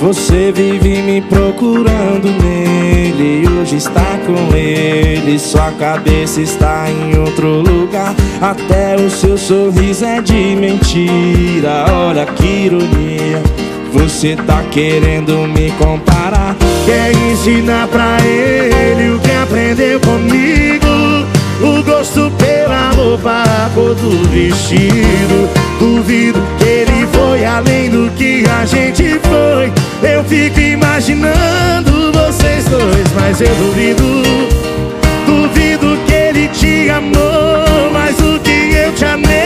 Você vive me procurando nele Hoje está com ele. Sua cabeça está em outro lugar. Até o seu sorriso é de mentira. Olha que ironia. Você tá querendo me comparar. Quer ensinar pra ele o que aprendeu comigo? O gosto pela roupa, a cor do vestido. Duvido que fico imaginando vocês dois, mas eu duvido. Duvido que ele te amou mais do que eu te amei.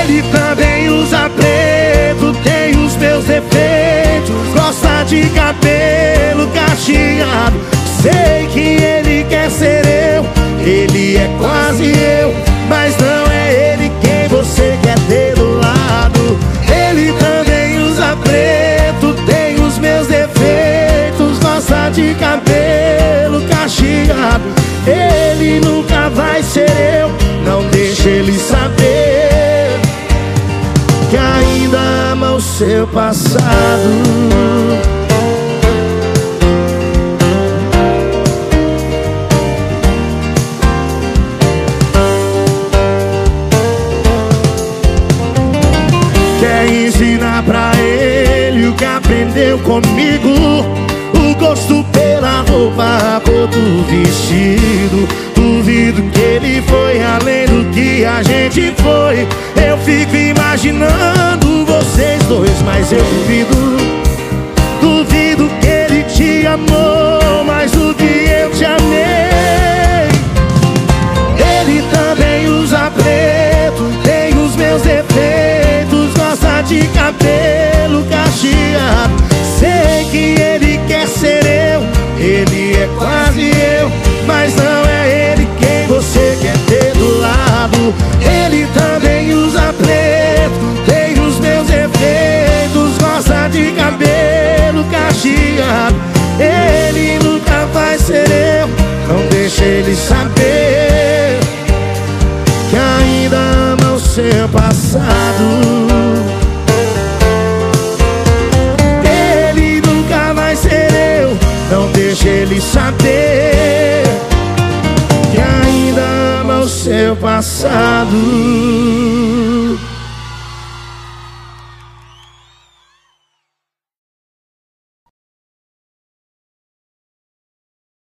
Ele também usa preto, tem os meus defeitos Gosta de cabelo cacheado. Sei que ele quer ser eu Ele é quase eu Mas não ser eu Não deixe ele saber Que ainda ama o seu passado. Quer ensinar pra ele o que aprendeu comigo? O gosto pela roupa, a cor do vestido gente foi. Eu fico imaginando vocês dois, mas eu duvido. Duvido que ele te amou mais do que eu te amei. Ele também usa preto, tem os meus defeitos Gosta de cabelo cacheado. Sei que ele quer ser eu, ele é quase cabelo cacheado Ele nunca vai ser eu, não deixe ele saber que ainda ama o seu passado. Ele nunca vai ser eu, não deixe ele saber que ainda ama o seu passado.